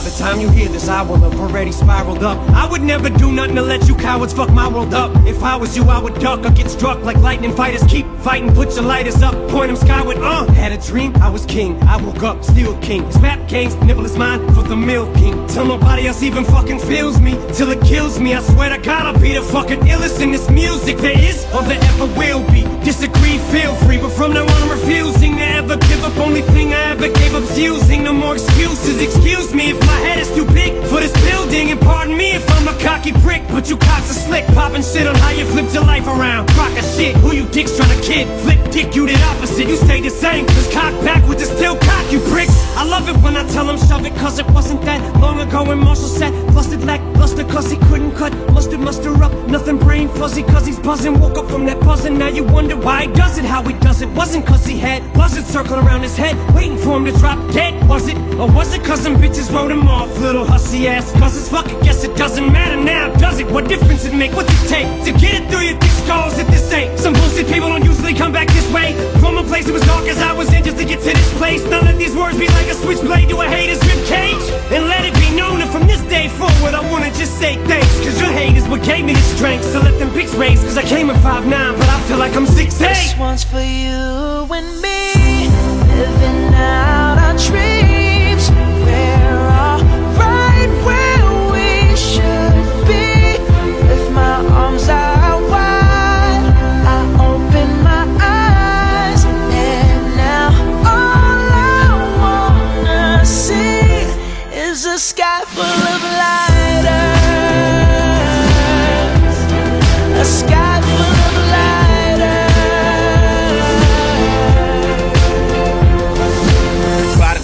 By the time you hear this, I will have already spiraled up. I would never do nothing to let you cowards fuck my world up. If I was you, I would duck or get struck like lightning fighters. Keep fighting, put your lighters up, point them skyward. Uh, had a dream, I was king. I woke up, still king. His map games, nibble is mine for the milking. Till nobody else even fucking feels me, till it kills me. I swear to God, I'll be the fucking illest in this music there is or there ever will be. Disagree, feel free, but from now on, I'm refusing to ever give up. Only thing I ever gave up's using. No and pardon me if I'm a cocky prick. But you cocks are slick, popping shit on how you flipped your life around. Rock a shit, who you dicks trying to kid? Flip dick, you the opposite. You stay the same, cause cock backwards is still cock, you pricks. I love it when I tell them shove it, cause it wasn't that long ago when Marshall said, busted like luster, cause he couldn't cut mustard, muster up. Nothing brain fuzzy, cause he's buzzing. Woke up from that buzzing, now you wonder why he does it, how he does it. Wasn't cause he had buzzards circling around his head, waiting for him to drop dead. Was it? Or was it cause some bitches wrote him off? Little hussy ass, cause fuck it, guess it doesn't matter now, does it? What difference it make? What's it take to get it through your thick skulls if this ain't? Some bullshit people don't usually come back this way. From a place that was dark as I was in just to get to this place. Now let these words be like a switchblade to a hater's rib cage. And let it be known that from this day forward, I wanna just say thanks. Cause your hate is what gave me the strength. So let them pics raise, cause I came at 5'9, but I feel like I'm 6'8. This one's for you and me, living out our dreams.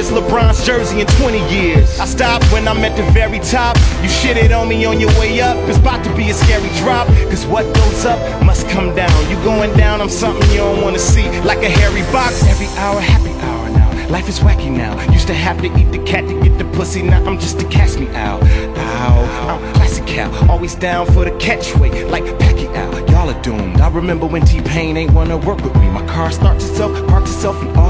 career's LeBron's jersey in 20 years. I stopped when I'm at the very top. You shitted on me on your way up. It's about to be a scary drop. Cause what goes up must come down. You going down, I'm something you don't wanna see. Like a hairy box. Every hour, happy hour now. Life is wacky now. Used to have to eat the cat to get the pussy. Now I'm just a cast me out. Ow. I'm classic cow. Always down for the catchway. Like Pacquiao. Y'all are doomed. I remember when T-Pain ain't wanna work with me. My car starts itself, parks itself auto tunes.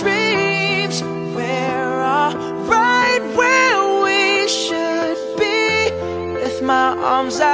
dreams. We're all right where we should be, with my arms out